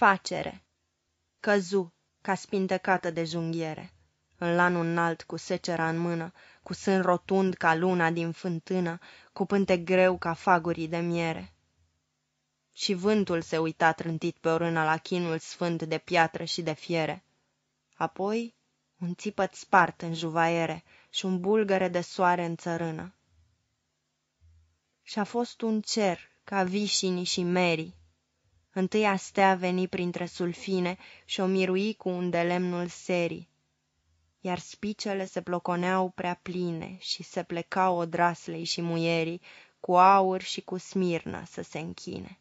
Facere Căzu, ca spintecată de junghiere, În lanul înalt, cu secera în mână, Cu sân rotund ca luna din fântână, Cu pântec greu ca fagurii de miere. Și vântul se uita trântit pe o rână La chinul sfânt de piatră și de fiere. Apoi un țipăt spart în juvaiere Și un bulgăre de soare în țărână. Și-a fost un cer ca vișinii și merii, Întâia stea veni printre sulfine și o mirui cu un de lemnul serii, iar spicele se ploconeau prea pline și se plecau odraslei și muierii cu aur și cu smirnă să se închine.